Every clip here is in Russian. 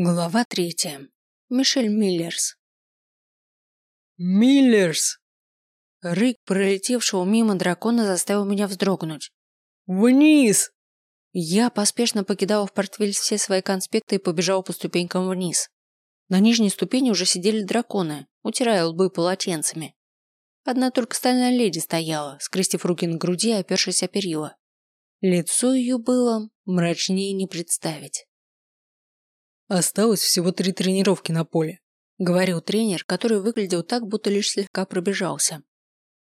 Глава третья. Мишель Миллерс. «Миллерс! Рык пролетевшего мимо дракона заставил меня вздрогнуть. Вниз!» Я поспешно покидала в портфель все свои конспекты и побежала по ступенькам вниз. На нижней ступени уже сидели драконы, утирая лбы полотенцами. Одна только стальная леди стояла, скрестив руки на груди и опершись о перила. Лицо ее было мрачнее не представить. Осталось всего три тренировки на поле, говорил тренер, который выглядел так, будто лишь слегка пробежался.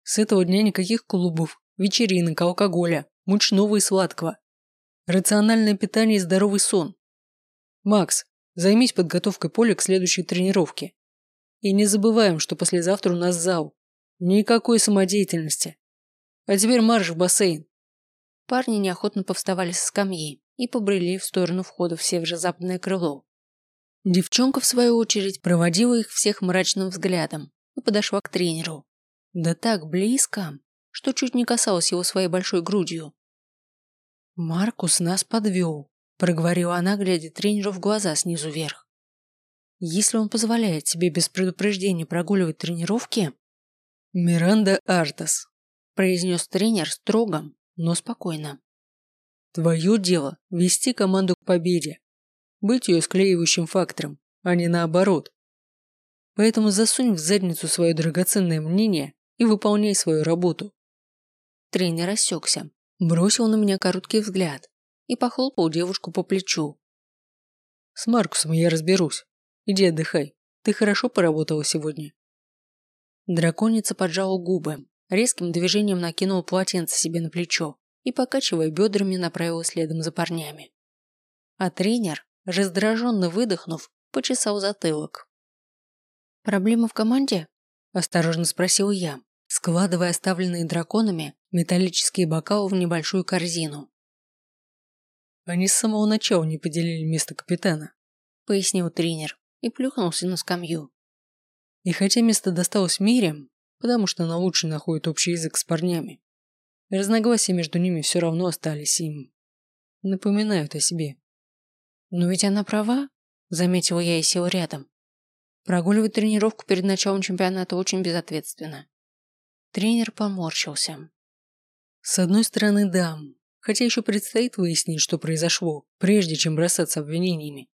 С этого дня никаких клубов, вечеринок, алкоголя, мучного и сладкого. Рациональное питание и здоровый сон. Макс, займись подготовкой поля к следующей тренировке. И не забываем, что послезавтра у нас зал. Никакой самодеятельности. А теперь марш в бассейн. Парни неохотно повставали со скамьи и побрели в сторону входа в северо-западное крыло. Девчонка, в свою очередь, проводила их всех мрачным взглядом и подошла к тренеру. Да так близко, что чуть не касалась его своей большой грудью. «Маркус нас подвел», – проговорила она, глядя тренеру в глаза снизу вверх. «Если он позволяет себе без предупреждения прогуливать тренировки...» «Миранда Артас», – произнес тренер строго, но спокойно. Твое дело – вести команду к победе. Быть ее склеивающим фактором, а не наоборот. Поэтому засунь в задницу свое драгоценное мнение и выполняй свою работу. Тренер осекся, бросил на меня короткий взгляд и похлопал девушку по плечу. С Маркусом я разберусь. Иди отдыхай. Ты хорошо поработала сегодня. Драконица поджала губы, резким движением накинула полотенце себе на плечо и, покачивая бедрами, направилась следом за парнями. А тренер, раздраженно выдохнув, почесал затылок. «Проблема в команде?» – осторожно спросил я, складывая оставленные драконами металлические бокалы в небольшую корзину. «Они с самого начала не поделили место капитана», – пояснил тренер и плюхнулся на скамью. И хотя место досталось Мире, потому что она лучше находит общий язык с парнями, Разногласия между ними все равно остались им. Напоминают о себе. Но ведь она права, заметила я и сел рядом. Прогуливать тренировку перед началом чемпионата очень безответственно. Тренер поморщился. С одной стороны, да, хотя еще предстоит выяснить, что произошло, прежде чем бросаться обвинениями.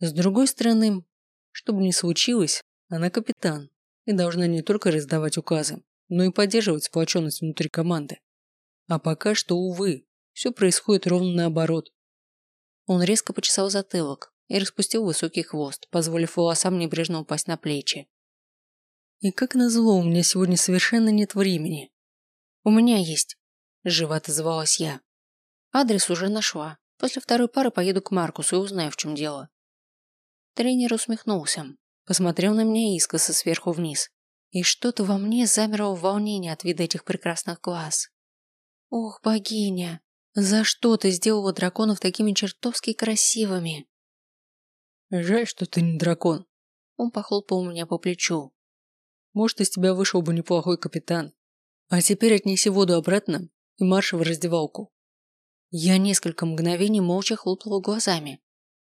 С другой стороны, что бы ни случилось, она капитан и должна не только раздавать указы, но и поддерживать сплоченность внутри команды. А пока что, увы, все происходит ровно наоборот. Он резко почесал затылок и распустил высокий хвост, позволив волосам небрежно упасть на плечи. И как назло, у меня сегодня совершенно нет времени. У меня есть, живо отозвалась я. Адрес уже нашла. После второй пары поеду к Маркусу и узнаю, в чем дело. Тренер усмехнулся, посмотрел на меня искоса сверху вниз и что-то во мне замерло в волнении от вида этих прекрасных глаз. Ох, богиня, за что ты сделала драконов такими чертовски красивыми? Жаль, что ты не дракон. Он похлопал меня по плечу. Может, из тебя вышел бы неплохой капитан. А теперь отнеси воду обратно и марш в раздевалку. Я несколько мгновений молча хлопала глазами.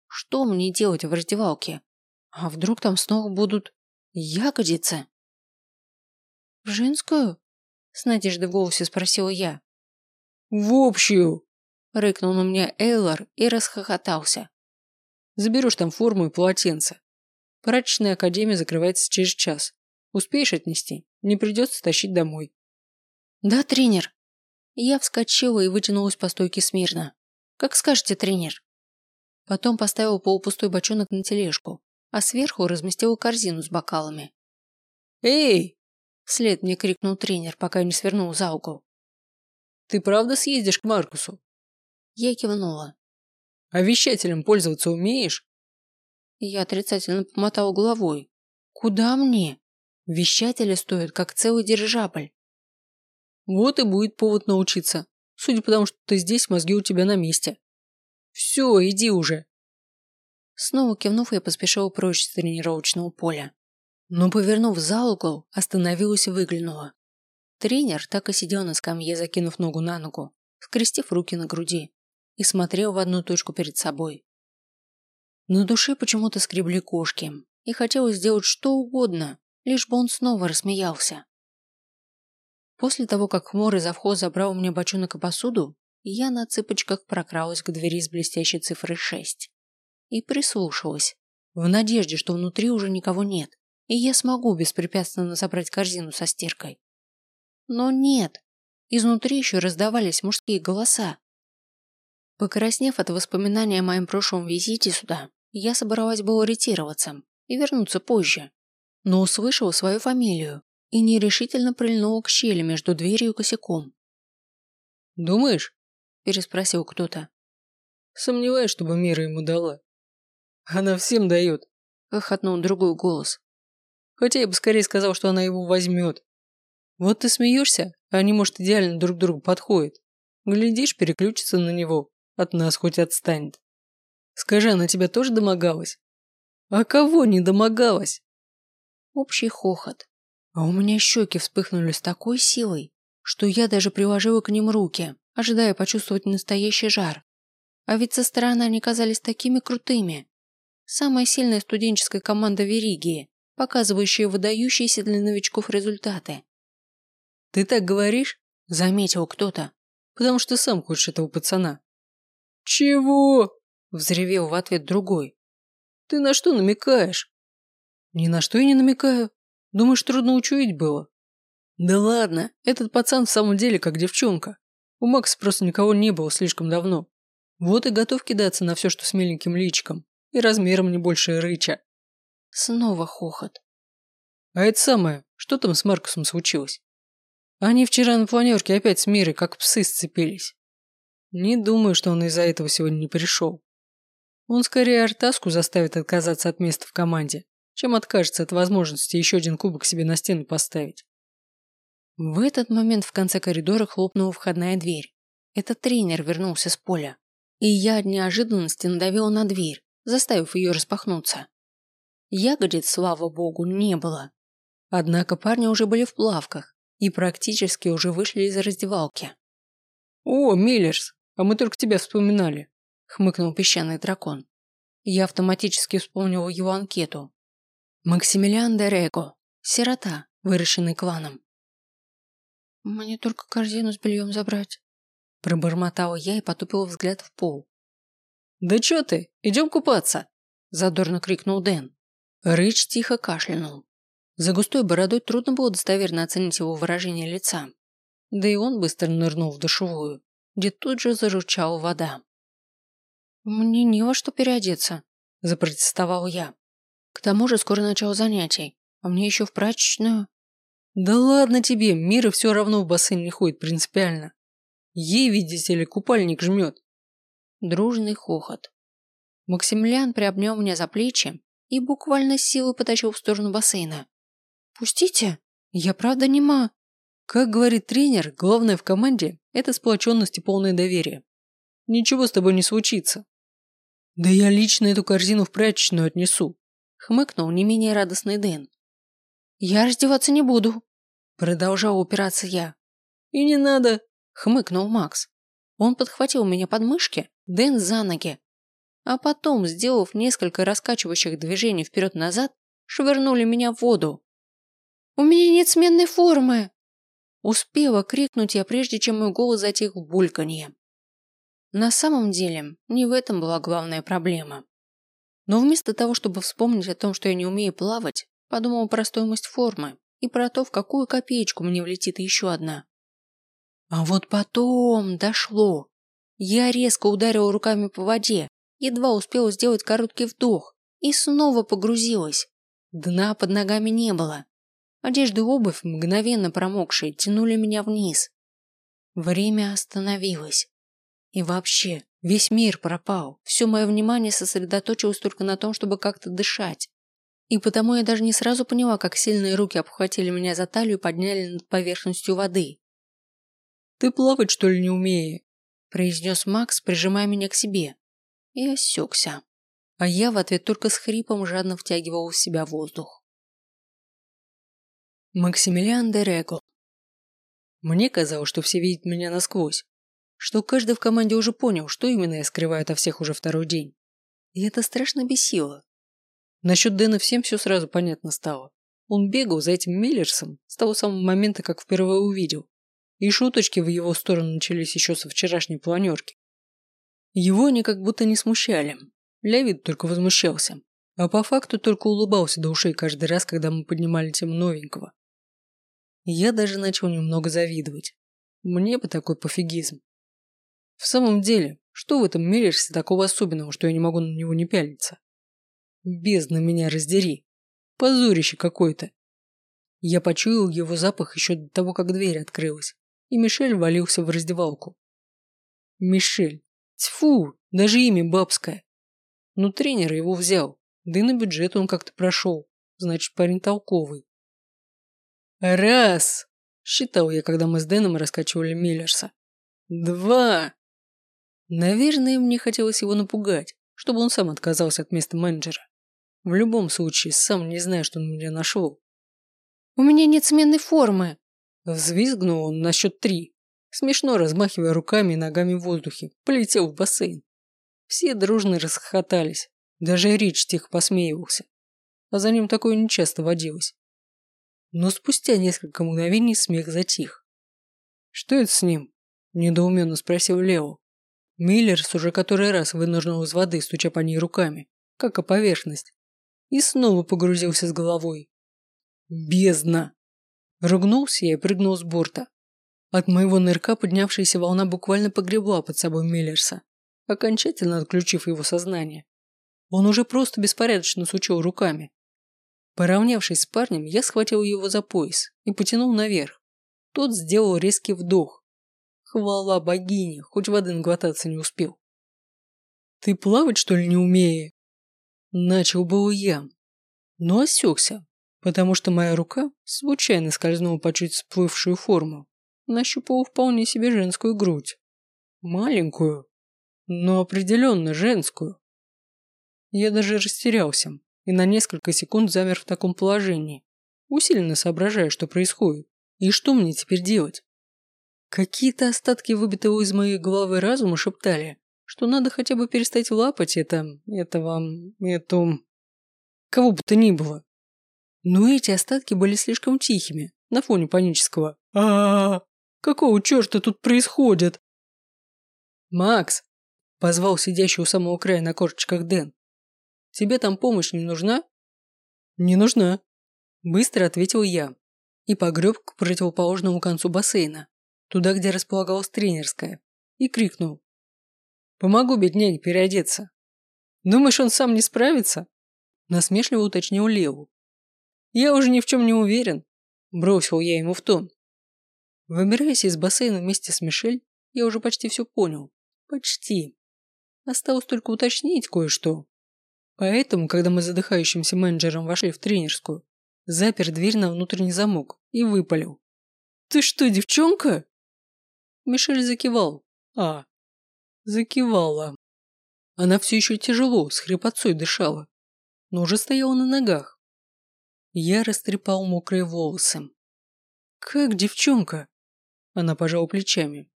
Что мне делать в раздевалке? А вдруг там снова будут ягодицы? «В женскую?» – с надеждой в голосе спросила я. «В общую!» – рыкнул на меня Эйлор и расхохотался. «Заберешь там форму и полотенце. Прачечная академия закрывается через час. Успеешь отнести? Не придется тащить домой». «Да, тренер». Я вскочила и вытянулась по стойке смирно. «Как скажете, тренер». Потом поставила полупустой бочонок на тележку, а сверху разместила корзину с бокалами. «Эй!» Вслед мне крикнул тренер, пока я не свернул за угол. Ты правда съездишь к Маркусу? Я кивнула. А вещателем пользоваться умеешь? Я отрицательно помотал головой. Куда мне? Вещатели стоят, как целый дирижабль. Вот и будет повод научиться. Судя по тому, что ты здесь, мозги у тебя на месте. Все, иди уже. Снова кивнув, я поспешил прочь с тренировочного поля но, повернув за угол, остановилась и выглянула. Тренер так и сидел на скамье, закинув ногу на ногу, скрестив руки на груди, и смотрел в одну точку перед собой. На душе почему-то скребли кошки, и хотелось сделать что угодно, лишь бы он снова рассмеялся. После того, как хмурый завхоз забрал у меня бочонок и посуду, я на цыпочках прокралась к двери с блестящей цифрой 6 и прислушалась, в надежде, что внутри уже никого нет, и я смогу беспрепятственно забрать корзину со стиркой. Но нет, изнутри еще раздавались мужские голоса. Покраснев от воспоминания о моем прошлом визите сюда, я собралась было ретироваться и вернуться позже, но услышала свою фамилию и нерешительно прильнула к щели между дверью и косяком. «Думаешь?» – переспросил кто-то. «Сомневаюсь, чтобы Мира ему дала. Она всем дает», – хохотнул другой голос. «Хотя я бы скорее сказал, что она его возьмет. Вот ты смеешься, а они, может, идеально друг другу подходят. Глядишь, переключится на него, от нас хоть отстанет. Скажи, она тебя тоже домогалась? А кого не домогалась? Общий хохот. А у меня щеки вспыхнули с такой силой, что я даже приложила к ним руки, ожидая почувствовать настоящий жар. А ведь со стороны они казались такими крутыми. Самая сильная студенческая команда Веригии, показывающая выдающиеся для новичков результаты. «Ты так говоришь?» – заметил кто-то. «Потому что сам хочешь этого пацана». «Чего?» – взревел в ответ другой. «Ты на что намекаешь?» «Ни на что я не намекаю. Думаешь, трудно учуять было?» «Да ладно, этот пацан в самом деле как девчонка. У Макса просто никого не было слишком давно. Вот и готов кидаться на все, что с миленьким личиком. И размером не больше рыча». Снова хохот. «А это самое, что там с Маркусом случилось?» Они вчера на планерке опять с Мирой как псы сцепились. Не думаю, что он из-за этого сегодня не пришел. Он скорее Артаску заставит отказаться от места в команде, чем откажется от возможности еще один кубок себе на стену поставить. В этот момент в конце коридора хлопнула входная дверь. Этот тренер вернулся с поля. И я от неожиданности надавила на дверь, заставив ее распахнуться. Ягодиц, слава богу, не было. Однако парни уже были в плавках, и практически уже вышли из раздевалки. «О, Миллерс, а мы только тебя вспоминали», – хмыкнул песчаный дракон. Я автоматически вспомнил его анкету. Максимилиан де Рего, сирота, выращенный кланом. «Мне только корзину с бельем забрать», – пробормотала я и потупила взгляд в пол. «Да чё ты, идем купаться!» – задорно крикнул Дэн. Рыч тихо кашлянул. За густой бородой трудно было достоверно оценить его выражение лица. Да и он быстро нырнул в душевую, где тут же заручала вода. «Мне не во что переодеться», – запротестовал я. «К тому же скоро начало занятий, а мне еще в прачечную». «Да ладно тебе, Мира все равно в бассейн не ходит принципиально. Ей, видите ли, купальник жмет». Дружный хохот. Максимилиан приобнял меня за плечи и буквально силой потащил в сторону бассейна. «Пустите? Я правда нема». Как говорит тренер, главное в команде – это сплоченность и полное доверие. Ничего с тобой не случится. Да я лично эту корзину в прачечную отнесу. Хмыкнул не менее радостный Дэн. Я раздеваться не буду. Продолжал упираться я. И не надо. Хмыкнул Макс. Он подхватил меня под мышки, Дэн за ноги. А потом, сделав несколько раскачивающих движений вперед-назад, швырнули меня в воду. «У меня нет сменной формы!» Успела крикнуть я, прежде чем мой голос затих в бульканье. На самом деле, не в этом была главная проблема. Но вместо того, чтобы вспомнить о том, что я не умею плавать, подумала про стоимость формы и про то, в какую копеечку мне влетит еще одна. А вот потом дошло. Я резко ударила руками по воде, едва успела сделать короткий вдох и снова погрузилась. Дна под ногами не было. Одежда и обувь, мгновенно промокшие, тянули меня вниз. Время остановилось. И вообще, весь мир пропал. Все мое внимание сосредоточилось только на том, чтобы как-то дышать. И потому я даже не сразу поняла, как сильные руки обхватили меня за талию и подняли над поверхностью воды. «Ты плавать, что ли, не умеешь?» произнес Макс, прижимая меня к себе. И осекся. А я в ответ только с хрипом жадно втягивал в себя воздух. Максимилиан де Рего. Мне казалось, что все видят меня насквозь, что каждый в команде уже понял, что именно я скрываю от всех уже второй день. И это страшно бесило. Насчет Дэна всем все сразу понятно стало. Он бегал за этим Миллерсом с того самого момента, как впервые увидел. И шуточки в его сторону начались еще со вчерашней планерки. Его они как будто не смущали. Левит только возмущался. А по факту только улыбался до ушей каждый раз, когда мы поднимали тему новенького. Я даже начал немного завидовать. Мне бы такой пофигизм. В самом деле, что в этом Миллерсе такого особенного, что я не могу на него не пялиться? Бездна меня раздери. Позорище какое-то. Я почуял его запах еще до того, как дверь открылась, и Мишель валился в раздевалку. Мишель. Тьфу, даже имя бабское. Но тренер его взял, да и на бюджет он как-то прошел. Значит, парень толковый. Раз, считал я, когда мы с Дэном раскачивали Миллерса. Два. Наверное, мне хотелось его напугать, чтобы он сам отказался от места менеджера. В любом случае, сам не знаю, что он меня нашел. «У меня нет сменной формы!» Взвизгнул он на счет три. Смешно размахивая руками и ногами в воздухе, полетел в бассейн. Все дружно расхохотались. Даже Рич тихо посмеивался. А за ним такое нечасто водилось. Но спустя несколько мгновений смех затих. «Что это с ним?» – недоуменно спросил Лео. Миллерс уже который раз вынырнул из воды, стуча по ней руками, как о поверхность и снова погрузился с головой. Бездна! Ругнулся и прыгнул с борта. От моего нырка поднявшаяся волна буквально погребла под собой Миллерса, окончательно отключив его сознание. Он уже просто беспорядочно сучил руками. Поравнявшись с парнем, я схватил его за пояс и потянул наверх. Тот сделал резкий вдох. Хвала богине, хоть воды наглотаться не успел. «Ты плавать, что ли, не умеешь?» Начал был я, но осекся, потому что моя рука случайно скользнула по чуть всплывшую форму, нащупала вполне себе женскую грудь. Маленькую, но определенно женскую. Я даже растерялся и на несколько секунд замер в таком положении, усиленно соображая, что происходит и что мне теперь делать. Какие-то остатки выбитого из моей головы разума шептали, что надо хотя бы перестать лапать это, это вам, эту... Кого бы то ни было. Но эти остатки были слишком тихими на фоне панического а, -а, -а Какого черта тут происходит?» «Макс!» – позвал сидящий у самого края на корточках Дэн. «Тебе там помощь не нужна?» «Не нужна», – быстро ответил я и погреб к противоположному концу бассейна, туда, где располагалась тренерская, и крикнул. Помогу бедняге переодеться. Думаешь, он сам не справится? Насмешливо уточнил Леву. Я уже ни в чем не уверен. Бросил я ему в тон. Выбираясь из бассейна вместе с Мишель, я уже почти все понял. Почти. Осталось только уточнить кое-что. Поэтому, когда мы задыхающимся менеджером вошли в тренерскую, запер дверь на внутренний замок и выпалил. «Ты что, девчонка?» Мишель закивал. А, Закивала. Она все еще тяжело, с хрипотцой дышала, но уже стояла на ногах. Я растрепал мокрые волосы. «Как девчонка?» Она пожала плечами.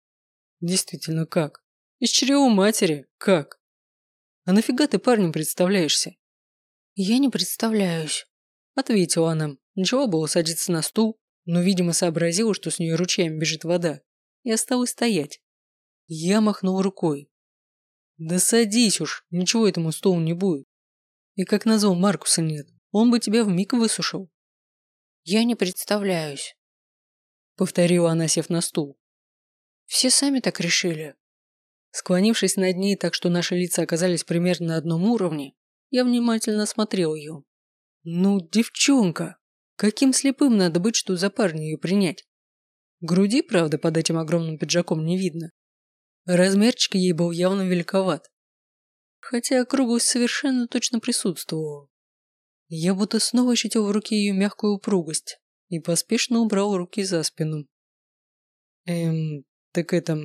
«Действительно, как? Из чрева матери? Как? А нафига ты парнем представляешься?» «Я не представляюсь», — ответила она. Начала было садиться на стул, но, видимо, сообразила, что с нее ручьями бежит вода, и осталась стоять. Я махнул рукой. Да садись уж, ничего этому столу не будет. И как назло Маркуса нет, он бы тебя вмиг высушил. Я не представляюсь. Повторила она, сев на стул. Все сами так решили. Склонившись над ней так, что наши лица оказались примерно на одном уровне, я внимательно осмотрел ее. Ну, девчонка! Каким слепым надо быть, чтобы за парня ее принять? Груди, правда, под этим огромным пиджаком не видно. Размерчик ей был явно великоват. Хотя округлость совершенно точно присутствовала. Я будто снова ощутил в руке ее мягкую упругость и поспешно убрал руки за спину. Эм, так это...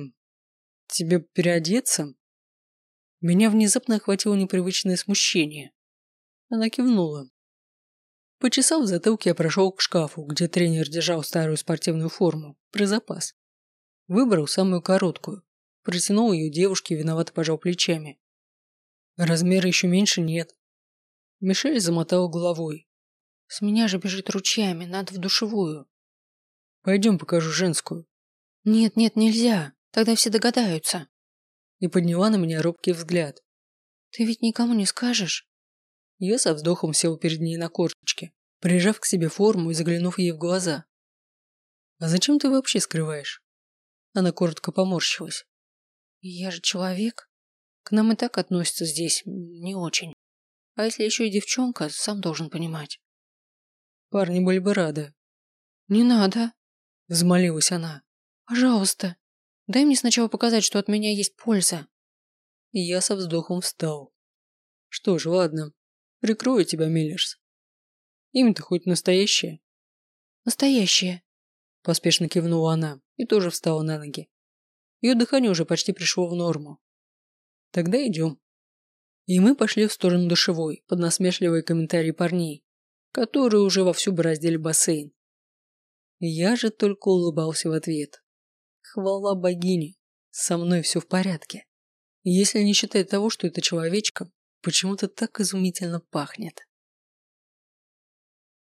Тебе переодеться? Меня внезапно охватило непривычное смущение. Она кивнула. Почесав в затылке, я прошел к шкафу, где тренер держал старую спортивную форму, про запас. Выбрал самую короткую, Протянул ее девушке и виновато пожал плечами. Размера еще меньше нет. Мишель замотал головой. С меня же бежит ручьями, надо в душевую. Пойдем покажу женскую. Нет, нет, нельзя. Тогда все догадаются. И подняла на меня робкий взгляд. Ты ведь никому не скажешь? Я со вздохом сел перед ней на корточке, прижав к себе форму и заглянув ей в глаза. «А зачем ты вообще скрываешь?» Она коротко поморщилась. «Я же человек. К нам и так относятся здесь не очень. А если еще и девчонка, сам должен понимать». «Парни были бы рады». «Не надо», – взмолилась она. «Пожалуйста, дай мне сначала показать, что от меня есть польза». И я со вздохом встал. «Что ж, ладно, прикрою тебя, Миллерс. Имя-то хоть настоящее?» «Настоящее», Поспешно кивнула она и тоже встала на ноги. Ее дыхание уже почти пришло в норму. Тогда идем. И мы пошли в сторону душевой, под насмешливые комментарии парней, которые уже вовсю бороздили бассейн. Я же только улыбался в ответ. Хвала богине, со мной все в порядке. Если не считать того, что это человечка почему-то так изумительно пахнет.